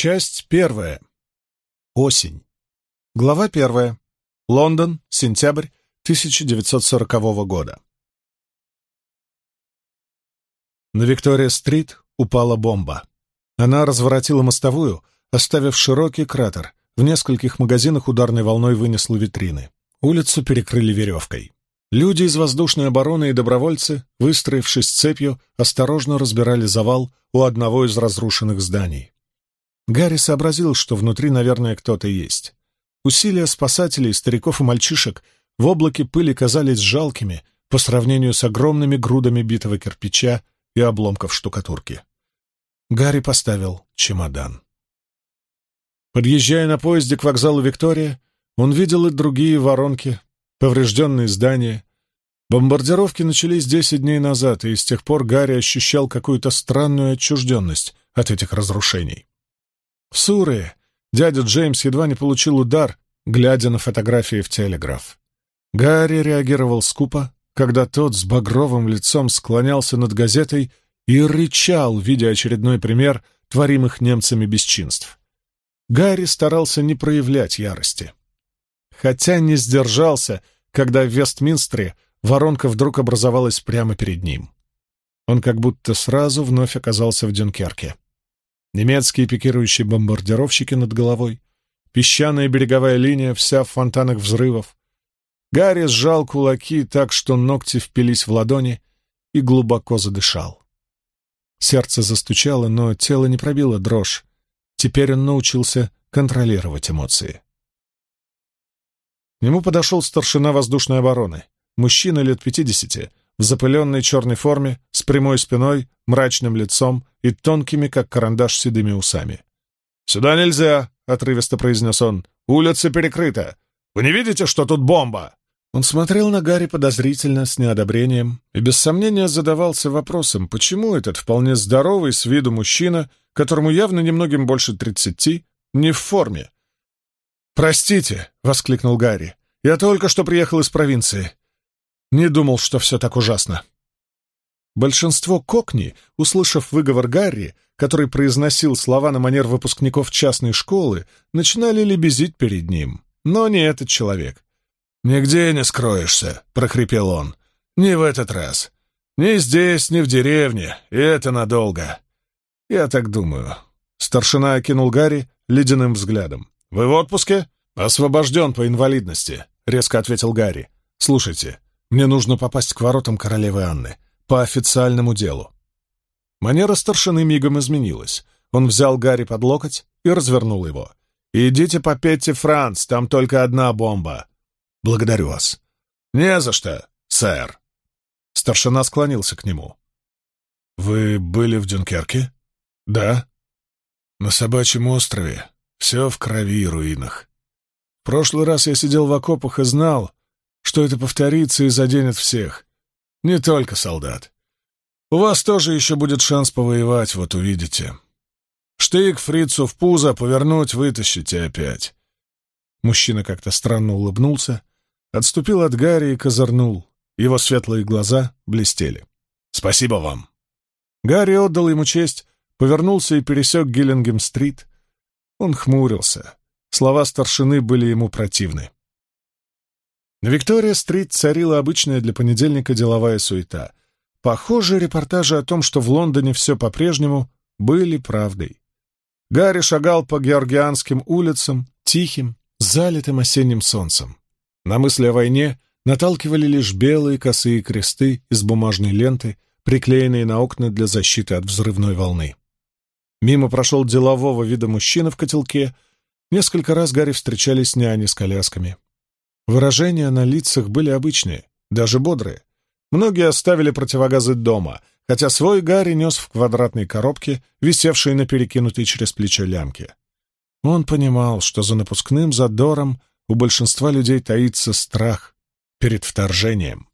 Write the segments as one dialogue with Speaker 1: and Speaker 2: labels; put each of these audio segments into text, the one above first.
Speaker 1: Часть первая. Осень. Глава первая. Лондон, сентябрь 1940 года. На Виктория-стрит упала бомба. Она разворотила мостовую, оставив широкий кратер. В нескольких магазинах ударной волной вынесло витрины. Улицу перекрыли веревкой. Люди из воздушной обороны и добровольцы, выстроившись цепью, осторожно разбирали завал у одного из разрушенных зданий. Гарри сообразил, что внутри, наверное, кто-то есть. Усилия спасателей, стариков и мальчишек в облаке пыли казались жалкими по сравнению с огромными грудами битого кирпича и обломков штукатурки. Гарри поставил чемодан. Подъезжая на поезде к вокзалу Виктория, он видел и другие воронки, поврежденные здания. Бомбардировки начались десять дней назад, и с тех пор Гарри ощущал какую-то странную отчужденность от этих разрушений. В Суре дядя Джеймс едва не получил удар, глядя на фотографии в телеграф. Гарри реагировал скупо, когда тот с багровым лицом склонялся над газетой и рычал, видя очередной пример творимых немцами бесчинств. Гарри старался не проявлять ярости. Хотя не сдержался, когда в Вестминстере воронка вдруг образовалась прямо перед ним. Он как будто сразу вновь оказался в Дюнкерке немецкие пикирующие бомбардировщики над головой, песчаная береговая линия вся в фонтанах взрывов. Гарри сжал кулаки так, что ногти впились в ладони, и глубоко задышал. Сердце застучало, но тело не пробило дрожь. Теперь он научился контролировать эмоции. К нему подошел старшина воздушной обороны, мужчина лет пятидесяти, в запыленной черной форме, с прямой спиной, мрачным лицом и тонкими, как карандаш, седыми усами. «Сюда нельзя!» — отрывисто произнес он. «Улица перекрыта! Вы не видите, что тут бомба?» Он смотрел на Гарри подозрительно, с неодобрением, и без сомнения задавался вопросом, почему этот вполне здоровый с виду мужчина, которому явно немногим больше тридцати, не в форме. «Простите!» — воскликнул Гарри. «Я только что приехал из провинции. Не думал, что все так ужасно». Большинство кокни, услышав выговор Гарри, который произносил слова на манер выпускников частной школы, начинали лебезить перед ним. Но не этот человек. «Нигде не скроешься», — прохрипел он. «Не в этот раз. Ни здесь, ни в деревне, и это надолго». «Я так думаю». Старшина окинул Гарри ледяным взглядом. «Вы в отпуске?» «Освобожден по инвалидности», — резко ответил Гарри. «Слушайте, мне нужно попасть к воротам королевы Анны. По официальному делу. Манера старшины мигом изменилась. Он взял Гарри под локоть и развернул его. «Идите по Петти Франц, там только одна бомба». «Благодарю вас». «Не за что, сэр». Старшина склонился к нему. «Вы были в Дюнкерке?» «Да». «На собачьем острове. Все в крови и руинах. В прошлый раз я сидел в окопах и знал, что это повторится и заденет всех. Не только солдат. У вас тоже еще будет шанс повоевать, вот увидите. Штык фрицу в пузо повернуть, вытащите опять. Мужчина как-то странно улыбнулся, отступил от Гарри и козырнул. Его светлые глаза блестели. «Спасибо вам!» Гарри отдал ему честь, повернулся и пересек Гиллингем-стрит. Он хмурился. Слова старшины были ему противны. На Виктория-стрит царила обычная для понедельника деловая суета. Похоже, репортажи о том, что в Лондоне все по-прежнему, были правдой. Гарри шагал по георгианским улицам, тихим, залитым осенним солнцем. На мысли о войне наталкивали лишь белые косые кресты из бумажной ленты, приклеенные на окна для защиты от взрывной волны. Мимо прошел делового вида мужчина в котелке. Несколько раз Гарри встречались няни с колясками. Выражения на лицах были обычные, даже бодрые. Многие оставили противогазы дома, хотя свой Гарри нес в квадратной коробке, висевшей на перекинутой через плечо лямке. Он понимал, что за напускным задором у большинства людей таится страх перед вторжением.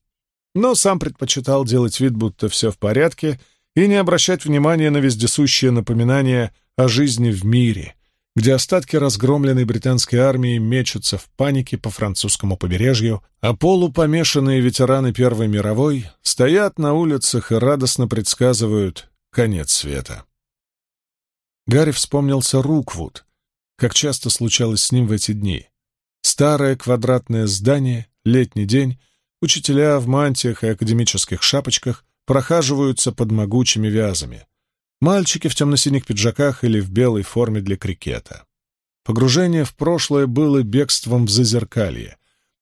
Speaker 1: Но сам предпочитал делать вид, будто все в порядке, и не обращать внимания на вездесущее напоминание о жизни в мире, где остатки разгромленной британской армии мечутся в панике по французскому побережью, а полупомешанные ветераны Первой мировой стоят на улицах и радостно предсказывают конец света. Гарри вспомнился Руквуд, как часто случалось с ним в эти дни. Старое квадратное здание, летний день, учителя в мантиях и академических шапочках прохаживаются под могучими вязами. Мальчики в темно-синих пиджаках или в белой форме для крикета. Погружение в прошлое было бегством в зазеркалье,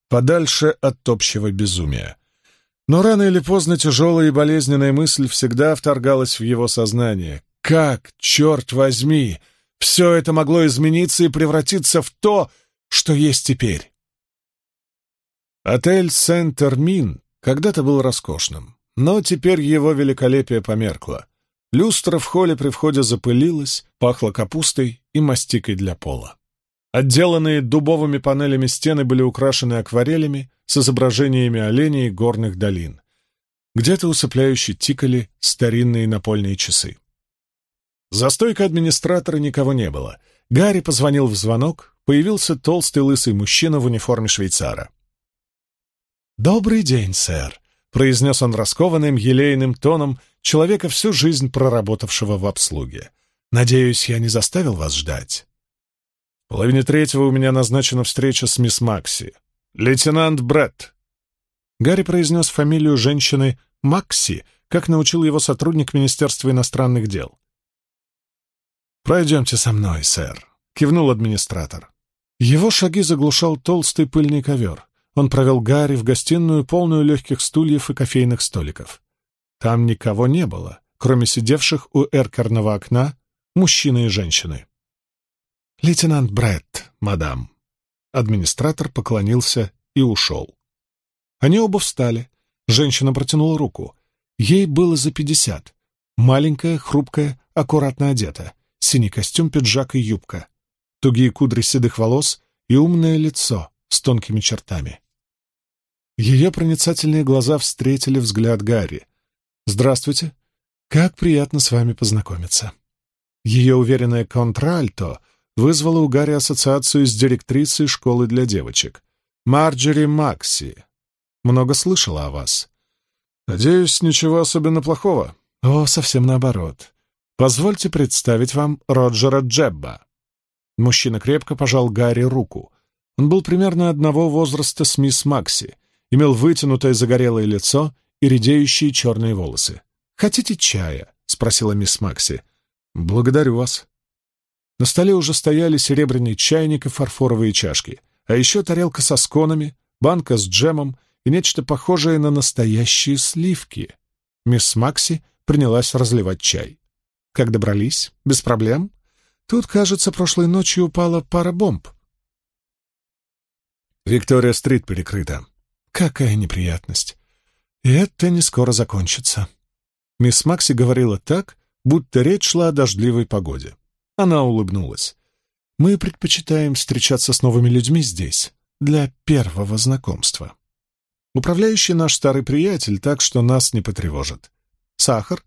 Speaker 1: подальше от общего безумия. Но рано или поздно тяжелая и болезненная мысль всегда вторгалась в его сознание. Как, черт возьми, все это могло измениться и превратиться в то, что есть теперь? Отель Сент-Эрмин когда-то был роскошным, но теперь его великолепие померкло. Люстра в холле при входе запылилась, пахло капустой и мастикой для пола. Отделанные дубовыми панелями стены были украшены акварелями с изображениями оленей и горных долин. Где-то усыпляюще тикали старинные напольные часы. За стойкой администратора никого не было. Гарри позвонил в звонок, появился толстый лысый мужчина в униформе швейцара. «Добрый день, сэр», — произнес он раскованным, елейным тоном человека, всю жизнь проработавшего в обслуге. «Надеюсь, я не заставил вас ждать». В половине третьего у меня назначена встреча с мисс Макси. Лейтенант Бретт. Гарри произнес фамилию женщины Макси, как научил его сотрудник Министерства иностранных дел. «Пройдемте со мной, сэр», — кивнул администратор. Его шаги заглушал толстый пыльный ковер. Он провел Гарри в гостиную, полную легких стульев и кофейных столиков. Там никого не было, кроме сидевших у эркерного окна мужчины и женщины. «Лейтенант Бретт, мадам». Администратор поклонился и ушел. Они оба встали. Женщина протянула руку. Ей было за пятьдесят. Маленькая, хрупкая, аккуратно одета. Синий костюм, пиджак и юбка. Тугие кудри седых волос и умное лицо с тонкими чертами. Ее проницательные глаза встретили взгляд Гарри. «Здравствуйте. Как приятно с вами познакомиться». Ее уверенное контральто вызвало у Гарри ассоциацию с директрисой школы для девочек. Марджери Макси. Много слышала о вас. Надеюсь, ничего особенно плохого. О, совсем наоборот. Позвольте представить вам Роджера Джебба». Мужчина крепко пожал Гарри руку. Он был примерно одного возраста с мисс Макси, имел вытянутое загорелое лицо и редеющие черные волосы. «Хотите чая?» — спросила мисс Макси. «Благодарю вас». На столе уже стояли серебряный чайник и фарфоровые чашки, а еще тарелка со сконами, банка с джемом и нечто похожее на настоящие сливки. Мисс Макси принялась разливать чай. Как добрались? Без проблем? Тут, кажется, прошлой ночью упала пара бомб. Виктория-стрит перекрыта. Какая неприятность. И это не скоро закончится. Мисс Макси говорила так, будто речь шла о дождливой погоде. Она улыбнулась. Мы предпочитаем встречаться с новыми людьми здесь, для первого знакомства. Управляющий наш старый приятель, так что нас не потревожит. Сахар?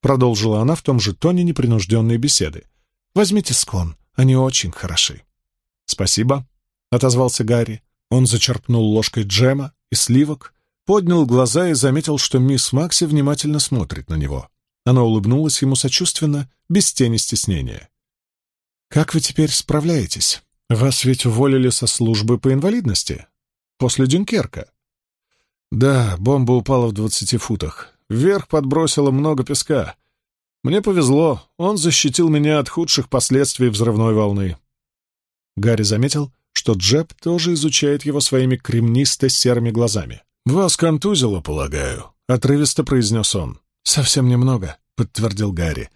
Speaker 1: Продолжила она в том же тоне непринужденной беседы. «Возьмите склон, они очень хороши». «Спасибо», — отозвался Гарри. Он зачерпнул ложкой джема и сливок, поднял глаза и заметил, что мисс Макси внимательно смотрит на него. Она улыбнулась ему сочувственно, без тени стеснения. «Как вы теперь справляетесь? Вас ведь уволили со службы по инвалидности? После Дюнкерка?» «Да, бомба упала в двадцати футах. Вверх подбросило много песка. Мне повезло, он защитил меня от худших последствий взрывной волны. Гарри заметил, что Джеб тоже изучает его своими кремнисто-серыми глазами. «Вас контузило, полагаю», — отрывисто произнес он. «Совсем немного», — подтвердил Гарри.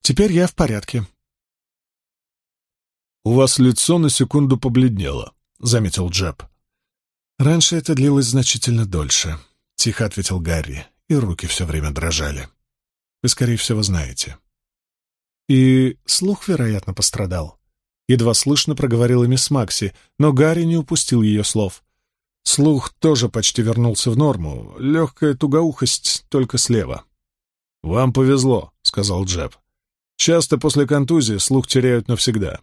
Speaker 1: «Теперь я в порядке». «У вас лицо на секунду побледнело», — заметил Джеб. «Раньше это длилось значительно дольше», — тихо ответил Гарри и руки все время дрожали. Вы, скорее всего, знаете. И слух, вероятно, пострадал. Едва слышно проговорила мисс Макси, но Гарри не упустил ее слов. Слух тоже почти вернулся в норму, легкая тугоухость только слева. «Вам повезло», — сказал Джеб. «Часто после контузии слух теряют навсегда».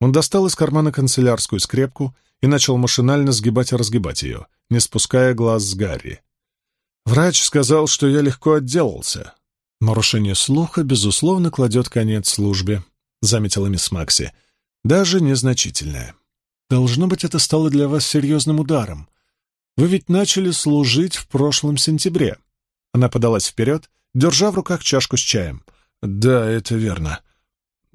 Speaker 1: Он достал из кармана канцелярскую скрепку и начал машинально сгибать и разгибать ее, не спуская глаз с Гарри. Врач сказал, что я легко отделался. «Нарушение слуха, безусловно, кладет конец службе», — заметила мисс Макси. «Даже незначительное. Должно быть, это стало для вас серьезным ударом. Вы ведь начали служить в прошлом сентябре». Она подалась вперед, держа в руках чашку с чаем. «Да, это верно.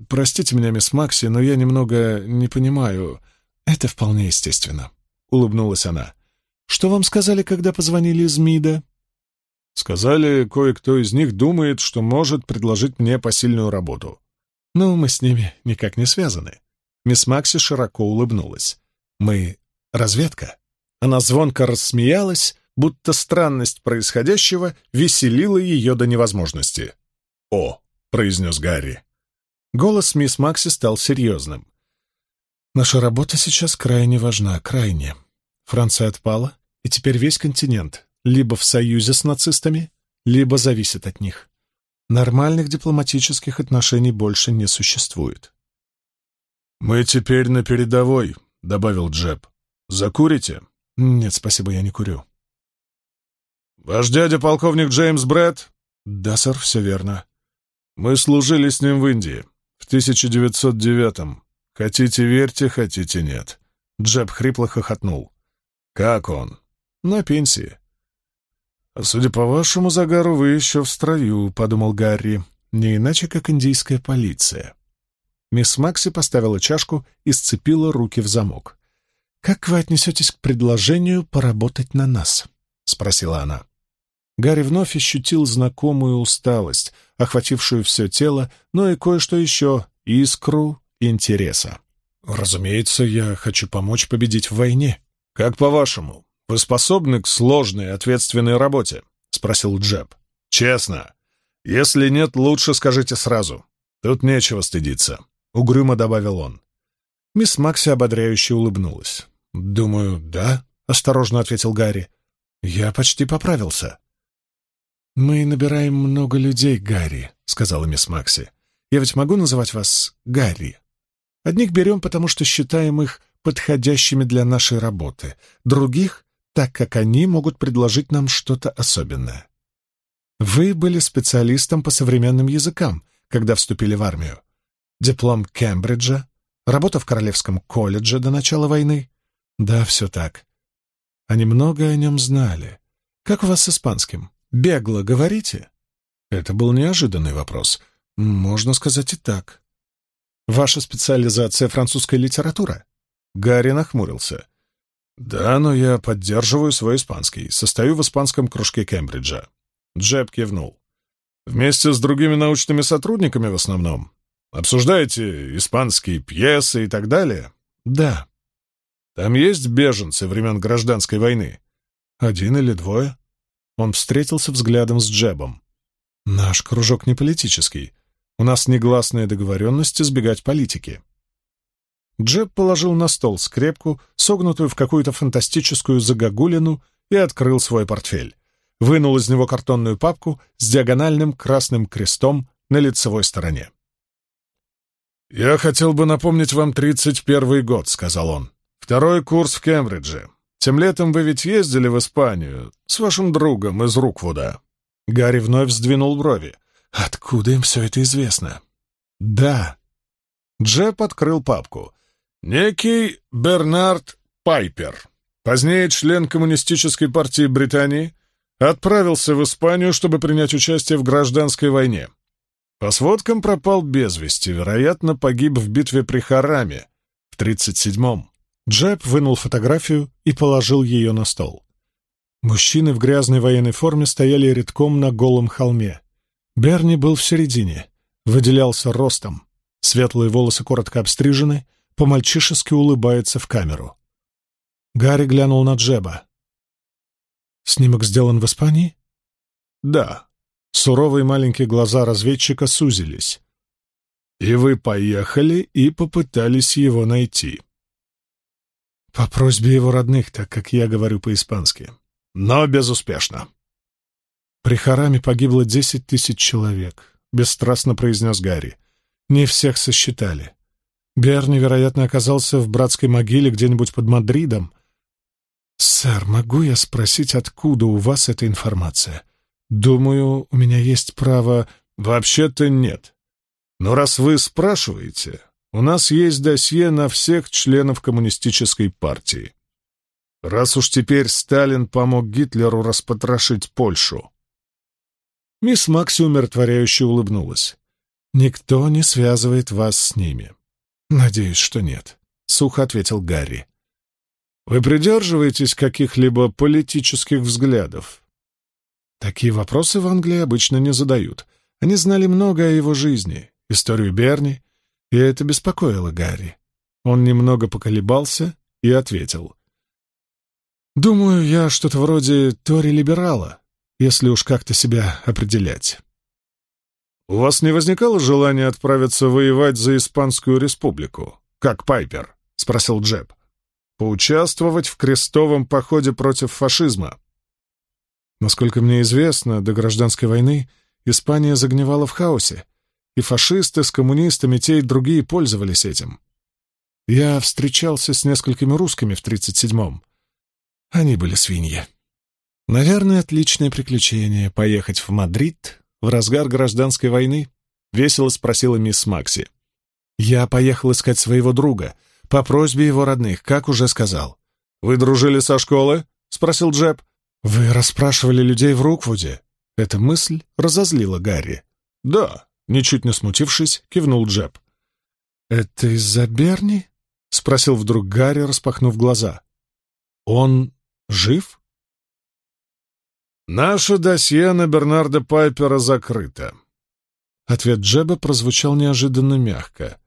Speaker 1: Простите меня, мисс Макси, но я немного не понимаю. Это вполне естественно», — улыбнулась она. «Что вам сказали, когда позвонили из МИДа?» Сказали, кое-кто из них думает, что может предложить мне посильную работу. Ну, мы с ними никак не связаны. Мисс Макси широко улыбнулась. Мы разведка. Она звонко рассмеялась, будто странность происходящего веселила ее до невозможности. «О!» — произнес Гарри. Голос мисс Макси стал серьезным. «Наша работа сейчас крайне важна, крайне. Франция отпала, и теперь весь континент либо в союзе с нацистами, либо зависит от них. Нормальных дипломатических отношений больше не существует. «Мы теперь на передовой», — добавил Джеб. «Закурите?» «Нет, спасибо, я не курю». «Ваш дядя полковник Джеймс Брэд?» «Да, сэр, все верно». «Мы служили с ним в Индии в 1909-м. Хотите верьте, хотите нет». Джеб хрипло хохотнул. «Как он?» «На пенсии. «Судя по вашему загару, вы еще в строю», — подумал Гарри. «Не иначе, как индийская полиция». Мисс Макси поставила чашку и сцепила руки в замок. «Как вы отнесетесь к предложению поработать на нас?» — спросила она. Гарри вновь ощутил знакомую усталость, охватившую все тело, но и кое-что еще — искру интереса. «Разумеется, я хочу помочь победить в войне. Как по-вашему, «Вы способны к сложной, ответственной работе?» — спросил Джеб. «Честно. Если нет, лучше скажите сразу. Тут нечего стыдиться», — угрюмо добавил он. Мисс Макси ободряюще улыбнулась. «Думаю, да», — осторожно ответил Гарри. «Я почти поправился». «Мы набираем много людей, Гарри», — сказала мисс Макси. «Я ведь могу называть вас Гарри? Одних берем, потому что считаем их подходящими для нашей работы, других так как они могут предложить нам что-то особенное. Вы были специалистом по современным языкам, когда вступили в армию. Диплом Кембриджа, работа в Королевском колледже до начала войны. Да, все так. Они много о нем знали. Как у вас с испанским? Бегло говорите? Это был неожиданный вопрос. Можно сказать и так. Ваша специализация — французская литература? Гарри нахмурился. «Да, но я поддерживаю свой испанский. Состою в испанском кружке Кембриджа». Джеб кивнул. «Вместе с другими научными сотрудниками в основном? Обсуждаете испанские пьесы и так далее?» «Да». «Там есть беженцы времен гражданской войны?» «Один или двое». Он встретился взглядом с Джебом. «Наш кружок не политический. У нас негласная договоренность избегать политики». Джеб положил на стол скрепку, согнутую в какую-то фантастическую загогулину, и открыл свой портфель. Вынул из него картонную папку с диагональным красным крестом на лицевой стороне. «Я хотел бы напомнить вам тридцать первый год», — сказал он. «Второй курс в Кембридже. Тем летом вы ведь ездили в Испанию с вашим другом из Руквуда». Гарри вновь сдвинул брови. «Откуда им все это известно?» «Да». Джеб открыл папку. Некий Бернард Пайпер, позднее член Коммунистической партии Британии, отправился в Испанию, чтобы принять участие в гражданской войне. По сводкам пропал без вести, вероятно, погиб в битве при Хараме в 37-м. Джеб вынул фотографию и положил ее на стол. Мужчины в грязной военной форме стояли редком на голом холме. Берни был в середине, выделялся ростом. Светлые волосы коротко обстрижены, по-мальчишески улыбается в камеру. Гарри глянул на Джеба. «Снимок сделан в Испании?» «Да». Суровые маленькие глаза разведчика сузились. «И вы поехали и попытались его найти». «По просьбе его родных, так как я говорю по-испански. Но безуспешно». «При Хараме погибло десять тысяч человек», — бесстрастно произнес Гарри. «Не всех сосчитали. Берни, вероятно, оказался в братской могиле где-нибудь под Мадридом. «Сэр, могу я спросить, откуда у вас эта информация? Думаю, у меня есть право... Вообще-то нет. Но раз вы спрашиваете, у нас есть досье на всех членов коммунистической партии. Раз уж теперь Сталин помог Гитлеру распотрошить Польшу. Мисс Макси умиротворяюще улыбнулась. «Никто не связывает вас с ними». «Надеюсь, что нет», — сухо ответил Гарри. «Вы придерживаетесь каких-либо политических взглядов?» Такие вопросы в Англии обычно не задают. Они знали много о его жизни, историю Берни, и это беспокоило Гарри. Он немного поколебался и ответил. «Думаю, я что-то вроде Тори-либерала, если уж как-то себя определять». «У вас не возникало желания отправиться воевать за Испанскую республику, как Пайпер?» — спросил Джеб. «Поучаствовать в крестовом походе против фашизма?» Насколько мне известно, до гражданской войны Испания загнивала в хаосе, и фашисты с коммунистами те и другие пользовались этим. Я встречался с несколькими русскими в 37-м. Они были свиньи. Наверное, отличное приключение — поехать в Мадрид в разгар гражданской войны? — весело спросила мисс Макси. Я поехал искать своего друга, по просьбе его родных, как уже сказал. «Вы дружили со школы?» — спросил Джеб. «Вы расспрашивали людей в Руквуде?» Эта мысль разозлила Гарри. «Да», — ничуть не смутившись, кивнул Джеб. «Это из-за Берни?» — спросил вдруг Гарри, распахнув глаза. «Он жив?» «Наше досье на Бернарда Пайпера закрыто». Ответ Джеба прозвучал неожиданно мягко.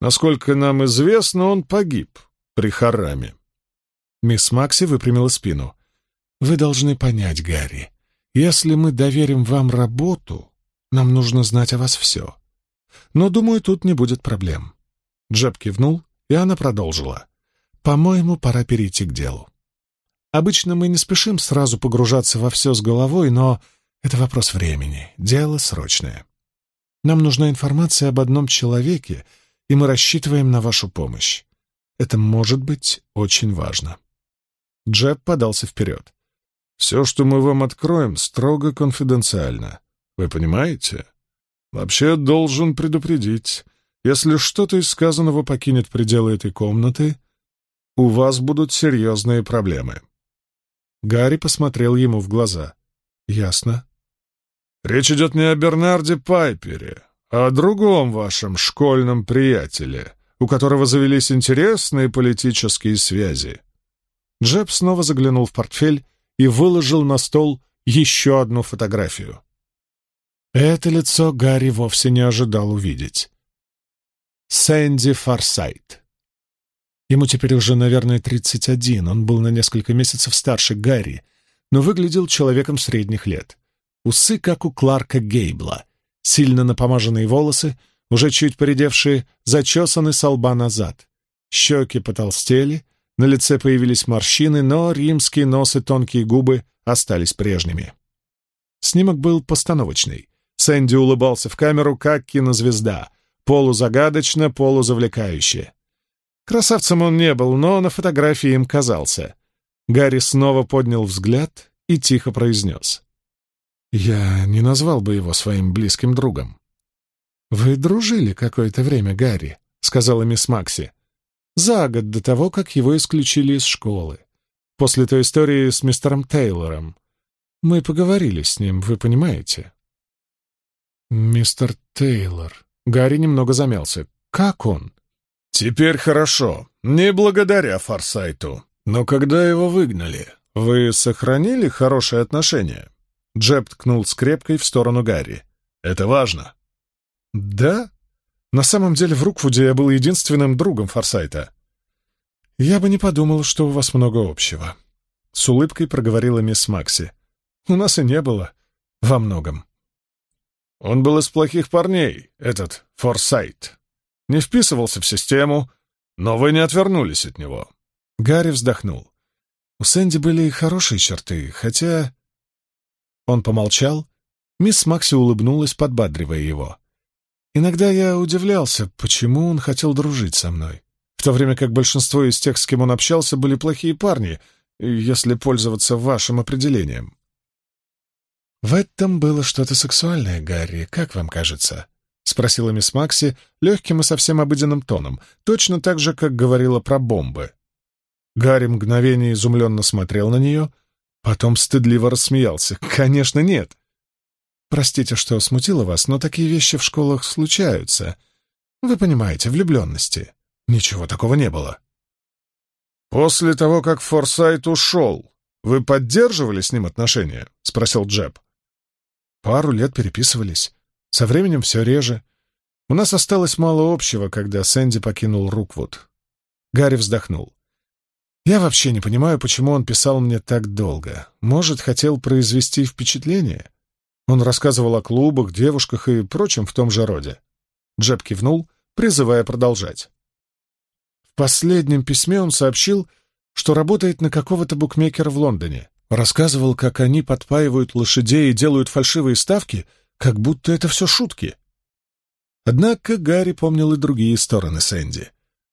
Speaker 1: «Насколько нам известно, он погиб при Хараме». Мисс Макси выпрямила спину. Вы должны понять, Гарри, если мы доверим вам работу, нам нужно знать о вас все. Но, думаю, тут не будет проблем. Джеб кивнул, и она продолжила. По-моему, пора перейти к делу. Обычно мы не спешим сразу погружаться во все с головой, но это вопрос времени, дело срочное. Нам нужна информация об одном человеке, и мы рассчитываем на вашу помощь. Это может быть очень важно. Джеб подался вперед. Все, что мы вам откроем, строго конфиденциально. Вы понимаете? Вообще, должен предупредить, если что-то из сказанного покинет пределы этой комнаты, у вас будут серьезные проблемы. Гарри посмотрел ему в глаза. «Ясно». «Речь идет не о Бернарде Пайпере, а о другом вашем школьном приятеле, у которого завелись интересные политические связи». Джеб снова заглянул в портфель и выложил на стол еще одну фотографию. Это лицо Гарри вовсе не ожидал увидеть. Сэнди Фарсайт. Ему теперь уже, наверное, 31, он был на несколько месяцев старше Гарри, но выглядел человеком средних лет. Усы, как у Кларка Гейбла, сильно напомаженные волосы, уже чуть поредевшие, зачесаны со лба назад. Щеки потолстели, на лице появились морщины, но римские нос и тонкие губы остались прежними. Снимок был постановочный. Сэнди улыбался в камеру, как кинозвезда, полузагадочно, полузавлекающе. Красавцем он не был, но на фотографии им казался. Гарри снова поднял взгляд и тихо произнес. «Я не назвал бы его своим близким другом». «Вы дружили какое-то время, Гарри», — сказала мисс Макси за год до того, как его исключили из школы. После той истории с мистером Тейлором. Мы поговорили с ним, вы понимаете? Мистер Тейлор. Гарри немного замялся. Как он? Теперь хорошо. Не благодаря Форсайту. Но когда его выгнали, вы сохранили хорошие отношения? Джеб ткнул скрепкой в сторону Гарри. Это важно. Да? На самом деле в Руквуде я был единственным другом Форсайта. «Я бы не подумал, что у вас много общего», — с улыбкой проговорила мисс Макси. «У нас и не было. Во многом». «Он был из плохих парней, этот Форсайт. Не вписывался в систему, но вы не отвернулись от него». Гарри вздохнул. «У Сэнди были и хорошие черты, хотя...» Он помолчал. Мисс Макси улыбнулась, подбадривая его. Иногда я удивлялся, почему он хотел дружить со мной, в то время как большинство из тех, с кем он общался, были плохие парни, если пользоваться вашим определением. «В этом было что-то сексуальное, Гарри, как вам кажется?» — спросила мисс Макси легким и совсем обыденным тоном, точно так же, как говорила про бомбы. Гарри мгновение изумленно смотрел на нее, потом стыдливо рассмеялся. «Конечно, нет!» «Простите, что смутило вас, но такие вещи в школах случаются. Вы понимаете, влюбленности. Ничего такого не было».
Speaker 2: «После того, как Форсайт ушел, вы поддерживали с ним отношения?» — спросил Джеб.
Speaker 1: Пару лет переписывались. Со временем все реже. У нас осталось мало общего, когда Сэнди покинул Руквуд. Гарри вздохнул. Я вообще не понимаю, почему он писал мне так долго. Может, хотел произвести впечатление? Он рассказывал о клубах, девушках и прочем в том же роде. Джеб кивнул, призывая продолжать. В последнем письме он сообщил, что работает на какого-то букмекера в Лондоне. Рассказывал, как они подпаивают лошадей и делают фальшивые ставки, как будто это все шутки. Однако Гарри помнил и другие стороны Сэнди.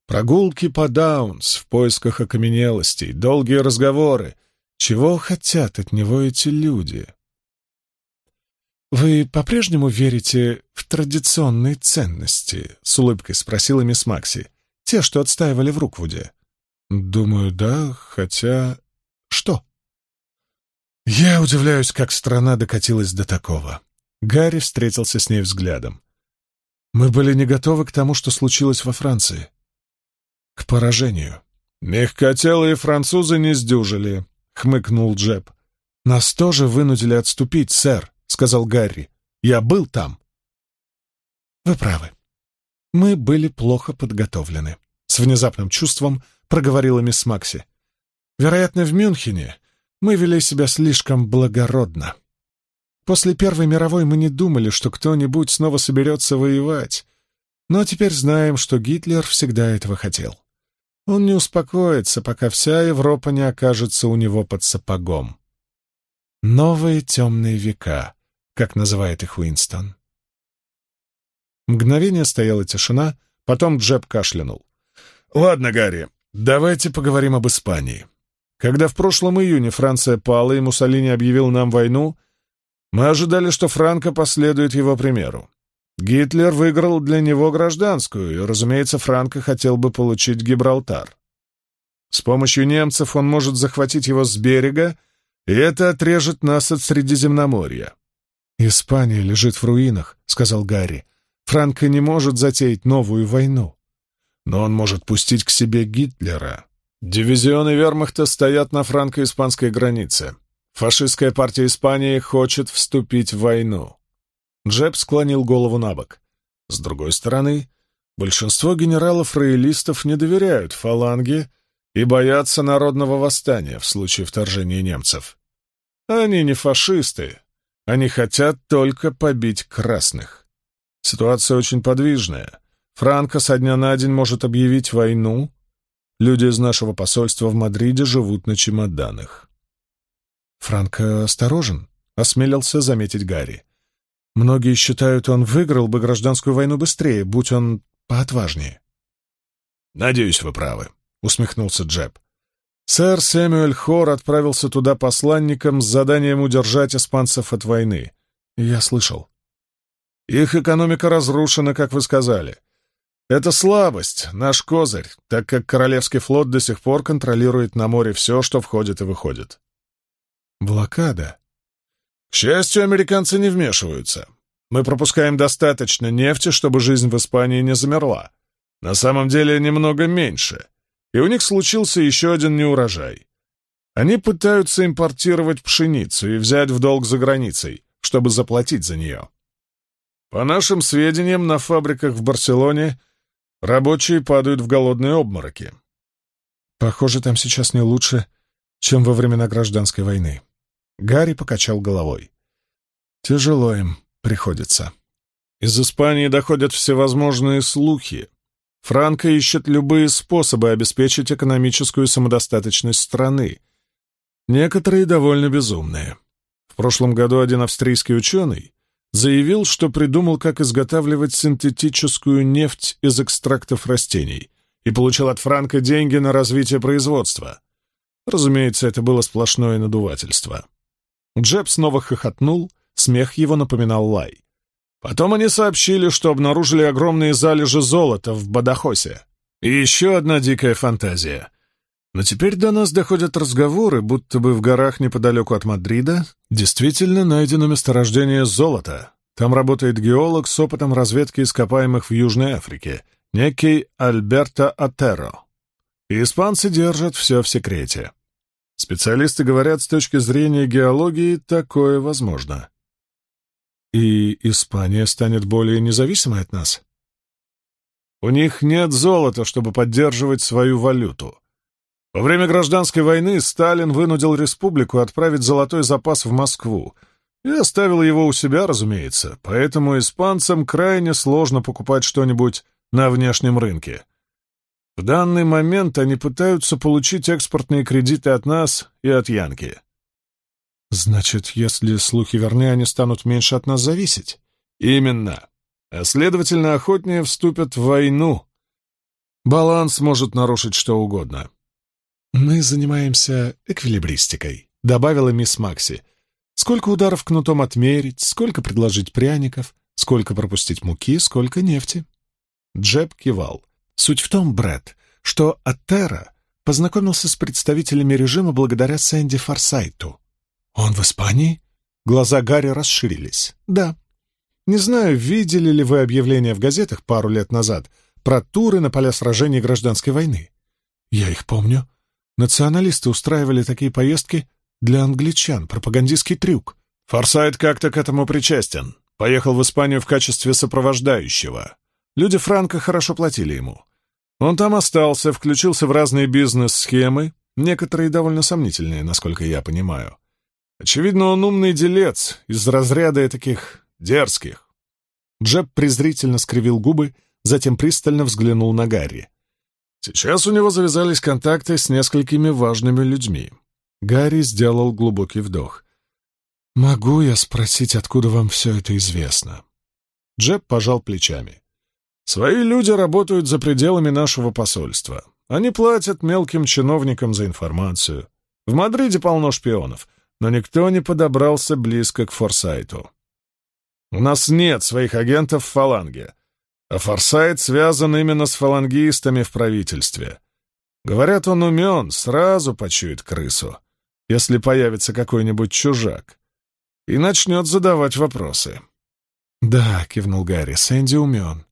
Speaker 1: Прогулки по Даунс в поисках окаменелостей, долгие разговоры. Чего хотят от него эти люди? «Вы по-прежнему верите в традиционные ценности?» — с улыбкой спросила мисс Макси. «Те, что отстаивали в Руквуде». «Думаю, да, хотя...» «Что?» Я удивляюсь, как страна докатилась до такого. Гарри встретился с ней взглядом. Мы были не готовы к тому, что случилось во Франции. К поражению.
Speaker 2: «Мягкотелые французы не сдюжили», — хмыкнул Джеб.
Speaker 1: «Нас тоже вынудили отступить, сэр», — сказал Гарри. «Я был там». «Вы правы. Мы были плохо подготовлены», — с внезапным чувством проговорила мисс Макси. «Вероятно, в Мюнхене мы вели себя слишком благородно. После Первой мировой мы не думали, что кто-нибудь снова соберется воевать, но теперь знаем, что Гитлер всегда этого хотел. Он не успокоится, пока вся Европа не окажется у него под сапогом. Новые темные века, как называет их Уинстон. Мгновение стояла тишина, потом Джеб кашлянул.
Speaker 2: «Ладно, Гарри, давайте поговорим об Испании. Когда в прошлом июне Франция пала и Муссолини объявил нам войну, мы ожидали, что Франко последует его примеру. Гитлер выиграл для него гражданскую, и, разумеется, Франко хотел бы получить Гибралтар. С помощью немцев он может захватить его с берега, и это отрежет нас от Средиземноморья.
Speaker 1: «Испания лежит в руинах», — сказал Гарри. «Франко не может затеять новую войну».
Speaker 2: «Но он может пустить к себе Гитлера. Дивизионы вермахта стоят на франко-испанской границе. Фашистская партия Испании хочет вступить в войну. Джеб склонил голову на бок. С другой стороны, большинство генералов-роялистов не доверяют фаланге и боятся народного восстания в случае вторжения немцев. Они не фашисты, они хотят только побить красных. Ситуация очень подвижная. Франко со дня на день может объявить войну, Люди из нашего посольства в Мадриде живут на чемоданах.
Speaker 1: Франко осторожен, осмелился заметить Гарри. Многие считают, он выиграл бы гражданскую войну быстрее, будь он поотважнее.
Speaker 2: «Надеюсь, вы правы», — усмехнулся Джеб.
Speaker 1: Сэр Сэмюэль Хор отправился туда посланником с заданием удержать испанцев от войны. Я слышал.
Speaker 2: Их экономика разрушена, как вы сказали. Это слабость, наш козырь, так как Королевский флот до сих пор контролирует на море все, что входит и выходит.
Speaker 1: Блокада.
Speaker 2: К счастью, американцы не вмешиваются. Мы пропускаем достаточно нефти, чтобы жизнь в Испании не замерла. На самом деле немного меньше. И у них случился еще один неурожай. Они пытаются импортировать пшеницу и взять в долг за границей, чтобы заплатить за нее. По нашим сведениям, на фабриках в Барселоне Рабочие падают в голодные обмороки.
Speaker 1: Похоже, там сейчас не лучше, чем во времена гражданской войны. Гарри покачал головой. Тяжело им приходится.
Speaker 2: Из Испании доходят всевозможные слухи. Франко ищет любые способы обеспечить экономическую самодостаточность страны. Некоторые довольно безумные. В прошлом году один австрийский ученый заявил, что придумал, как изготавливать синтетическую нефть из экстрактов растений и получил от Франка деньги на развитие производства. Разумеется, это было сплошное надувательство.
Speaker 1: Джеб снова хохотнул, смех его напоминал лай. Потом они сообщили, что обнаружили огромные залежи золота в Бадахосе. И еще одна дикая фантазия. Но теперь до нас доходят разговоры, будто бы в горах неподалеку от Мадрида действительно найдено месторождение золота. Там работает геолог с опытом разведки ископаемых в Южной Африке, некий Альберто Атеро. И испанцы держат все в секрете. Специалисты говорят, с точки зрения геологии такое возможно. И Испания станет более независимой от нас? У них нет золота, чтобы поддерживать свою валюту. Во время гражданской войны Сталин вынудил республику отправить золотой запас в Москву и оставил его у себя, разумеется, поэтому испанцам крайне сложно покупать что-нибудь на внешнем рынке. В данный момент они пытаются получить экспортные кредиты от нас и от Янки. Значит, если слухи верны, они станут меньше от нас зависеть? Именно. А следовательно, охотнее вступят в войну. Баланс может нарушить что угодно. «Мы занимаемся эквилибристикой», — добавила мисс Макси. «Сколько ударов кнутом отмерить, сколько предложить пряников, сколько пропустить муки, сколько нефти». Джеб кивал. «Суть в том, Брэд, что Атера познакомился с представителями режима благодаря Сэнди Форсайту». «Он в Испании?» Глаза Гарри расширились. «Да. Не знаю, видели ли вы объявления в газетах пару лет назад про туры на поля сражений гражданской войны?» «Я их помню. Националисты устраивали такие поездки для англичан, пропагандистский трюк. Форсайт как-то к этому причастен. Поехал в Испанию в качестве сопровождающего. Люди Франко хорошо платили ему. Он там остался, включился в разные бизнес-схемы, некоторые довольно сомнительные, насколько я понимаю. Очевидно, он умный делец из разряда таких дерзких. Джеб презрительно скривил губы, затем пристально взглянул на Гарри. Сейчас у него завязались контакты с несколькими важными людьми. Гарри сделал глубокий вдох. «Могу я спросить, откуда вам все это известно?» Джеб пожал плечами. «Свои люди работают за пределами нашего посольства. Они платят мелким чиновникам за информацию. В Мадриде полно шпионов, но никто не подобрался близко к Форсайту. У нас нет своих агентов в фаланге, а Форсайт связан именно с фалангистами в правительстве. Говорят, он умен, сразу почует крысу, если появится какой-нибудь чужак, и начнет задавать вопросы. «Да», — кивнул Гарри, — «Сэнди умен.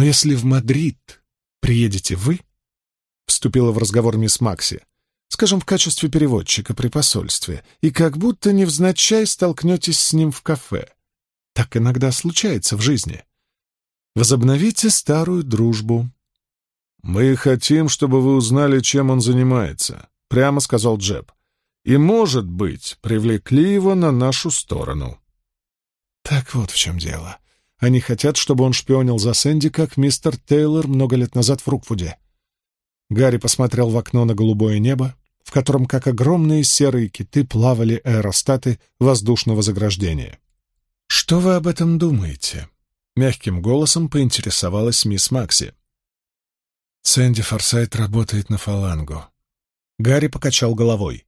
Speaker 1: Но если в Мадрид приедете вы, — вступила в разговор мисс Макси, — скажем, в качестве переводчика при посольстве, и как будто невзначай столкнетесь с ним в кафе. Так иногда случается в жизни. Возобновите старую дружбу». «Мы хотим, чтобы вы узнали, чем он занимается», — прямо сказал Джеб. «И, может быть, привлекли его на нашу сторону». «Так вот в чем дело. Они хотят, чтобы он шпионил за Сэнди, как мистер Тейлор много лет назад в Руквуде». Гарри посмотрел в окно на голубое небо, в котором, как огромные серые киты, плавали аэростаты воздушного заграждения. «Что вы об этом думаете?» Мягким голосом поинтересовалась мисс Макси. Сэнди Форсайт работает на фалангу. Гарри покачал головой.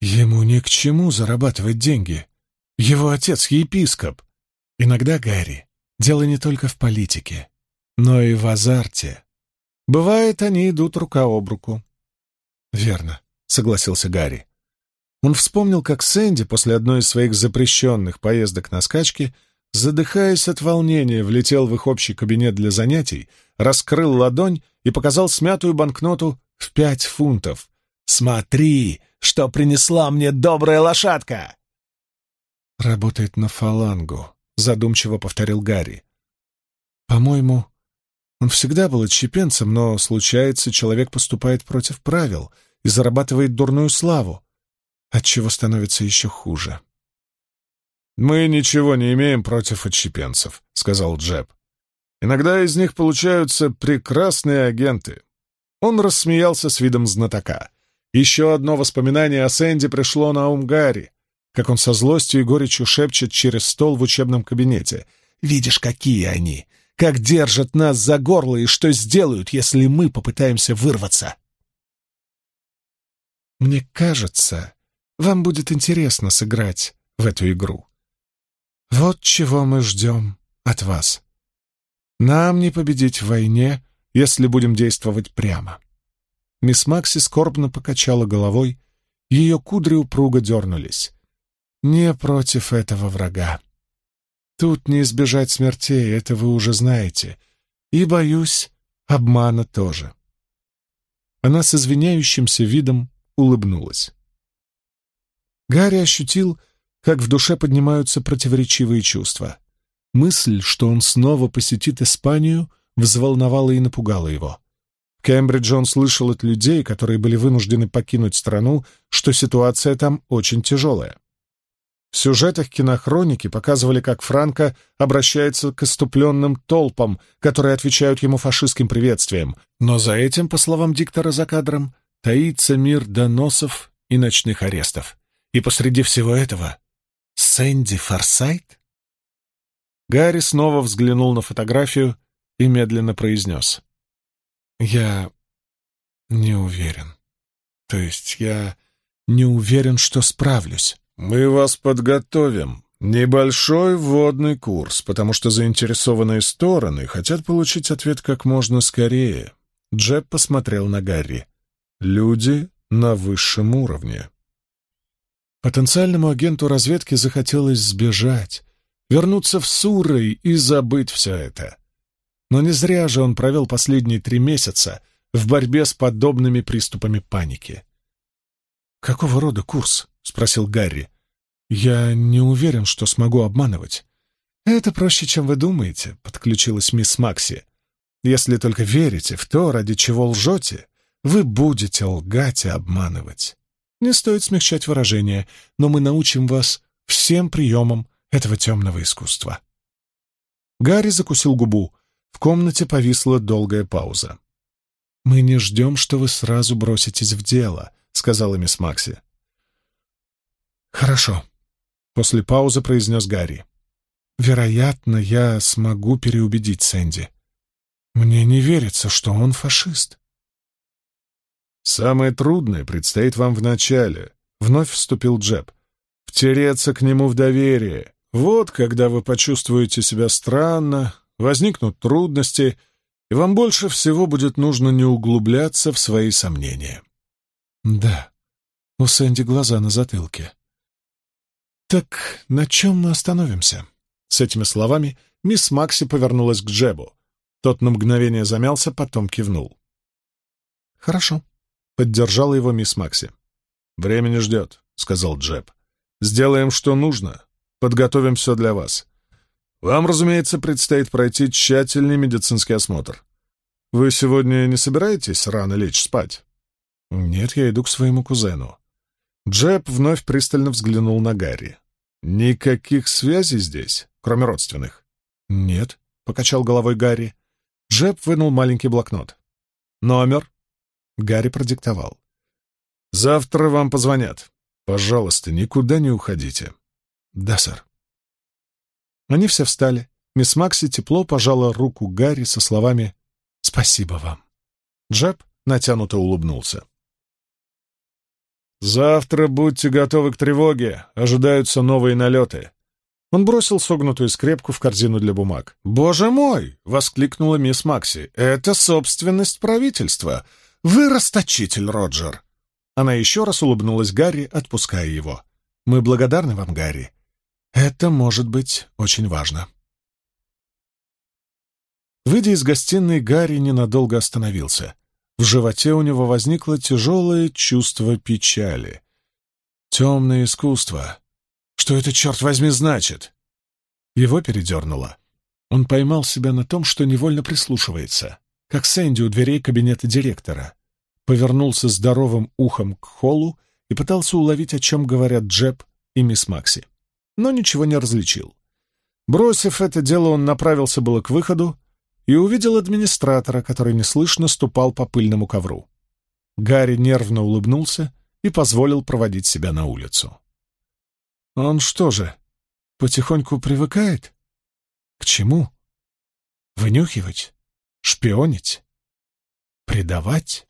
Speaker 1: Ему ни к чему зарабатывать деньги. Его отец — епископ. Иногда, Гарри, дело не только в политике, но и в азарте. Бывает, они идут рука об руку. Верно, согласился Гарри. Он вспомнил, как Сэнди после одной из своих запрещенных поездок на скачки задыхаясь от волнения, влетел в их общий кабинет для занятий, раскрыл ладонь и показал смятую банкноту в пять фунтов. «Смотри, что принесла мне добрая лошадка!» «Работает на фалангу», — задумчиво повторил Гарри. «По-моему, он всегда был отщепенцем, но, случается, человек поступает против правил и зарабатывает дурную славу, отчего становится еще хуже». «Мы ничего не имеем против отщепенцев», — сказал Джеб. «Иногда из них получаются прекрасные агенты». Он рассмеялся с видом знатока. Еще одно воспоминание о Сэнди пришло на ум Гарри, как он со злостью и горечью шепчет через стол в учебном кабинете. «Видишь, какие они! Как держат нас за горло и что сделают, если мы попытаемся вырваться!» «Мне кажется, вам будет интересно сыграть в эту игру. Вот чего мы ждем от вас. Нам не победить в войне, если будем действовать прямо. Мисс Макси скорбно покачала головой, ее кудри упруго дернулись. Не против этого врага. Тут не избежать смертей, это вы уже знаете. И, боюсь, обмана тоже. Она с извиняющимся видом улыбнулась. Гарри ощутил, как в душе поднимаются противоречивые чувства. Мысль, что он снова посетит Испанию, взволновала и напугала его. В Кембридже он слышал от людей, которые были вынуждены покинуть страну, что ситуация там очень тяжелая. В сюжетах кинохроники показывали, как Франко обращается к иступленным толпам, которые отвечают ему фашистским приветствием, но за этим, по словам диктора за кадром, таится мир доносов и ночных арестов. И посреди всего этого Сэнди Форсайт? Гарри снова взглянул на фотографию и медленно произнес. «Я не уверен. То есть я не уверен, что справлюсь».
Speaker 2: «Мы вас подготовим. Небольшой вводный курс, потому что заинтересованные стороны хотят получить ответ как можно скорее». Джеб посмотрел на Гарри. «Люди на высшем уровне».
Speaker 1: Потенциальному агенту разведки захотелось сбежать, вернуться в Сурой и забыть все это. Но не зря же он провел последние три месяца в борьбе с подобными приступами паники. «Какого рода курс?» — спросил Гарри. «Я не уверен, что смогу обманывать». «Это проще, чем вы думаете», — подключилась мисс Макси. «Если только верите в то, ради чего лжете, вы будете лгать и обманывать». Не стоит смягчать выражение, но мы научим вас всем приемам этого темного искусства. Гарри закусил губу. В комнате повисла долгая пауза. «Мы не ждем, что вы сразу броситесь в дело», — сказала мисс Макси. «Хорошо», — после паузы произнес Гарри. «Вероятно, я смогу переубедить Сэнди. Мне не верится, что он фашист».
Speaker 2: «Самое трудное предстоит вам в начале», — вновь вступил Джеб. «Втереться к нему в доверие. Вот когда вы почувствуете себя странно, возникнут трудности, и вам больше всего будет нужно не углубляться в свои сомнения».
Speaker 1: «Да, у Сэнди глаза на затылке». «Так на чем мы остановимся?» С этими словами мисс Макси повернулась к Джебу. Тот на мгновение замялся, потом кивнул. «Хорошо», — поддержала его мисс Макси.
Speaker 2: «Время не ждет», — сказал Джеб. «Сделаем, что нужно. Подготовим все для вас. Вам, разумеется, предстоит пройти тщательный медицинский осмотр. Вы сегодня не собираетесь рано лечь спать?»
Speaker 1: «Нет, я иду к своему кузену».
Speaker 2: Джеб вновь пристально взглянул на Гарри. «Никаких связей здесь, кроме родственных?»
Speaker 1: «Нет», — покачал головой Гарри. Джеб вынул маленький блокнот.
Speaker 2: «Номер?»
Speaker 1: Гарри продиктовал.
Speaker 2: «Завтра вам позвонят. Пожалуйста, никуда не уходите».
Speaker 1: «Да, сэр». Они все встали. Мисс Макси тепло пожала руку Гарри со словами «Спасибо вам». Джеб натянуто улыбнулся.
Speaker 2: «Завтра будьте готовы к тревоге. Ожидаются новые налеты».
Speaker 1: Он бросил согнутую скрепку в корзину для бумаг.
Speaker 2: «Боже мой!» — воскликнула мисс Макси. «Это собственность правительства. «Вы расточитель, Роджер!»
Speaker 1: Она еще раз улыбнулась Гарри, отпуская его. «Мы благодарны вам, Гарри. Это может быть очень важно». Выйдя из гостиной, Гарри ненадолго остановился. В животе у него возникло тяжелое чувство печали. Темное искусство. Что это, черт возьми, значит? Его передернуло. Он поймал себя на том, что невольно прислушивается как Сэнди у дверей кабинета директора. Повернулся здоровым ухом к холлу и пытался уловить, о чем говорят Джеб и мисс Макси. Но ничего не различил. Бросив это дело, он направился было к выходу и увидел администратора, который неслышно ступал по пыльному ковру. Гарри нервно улыбнулся и позволил проводить себя на улицу. Он что же, потихоньку привыкает? К чему? Вынюхивать? шпионить, предавать.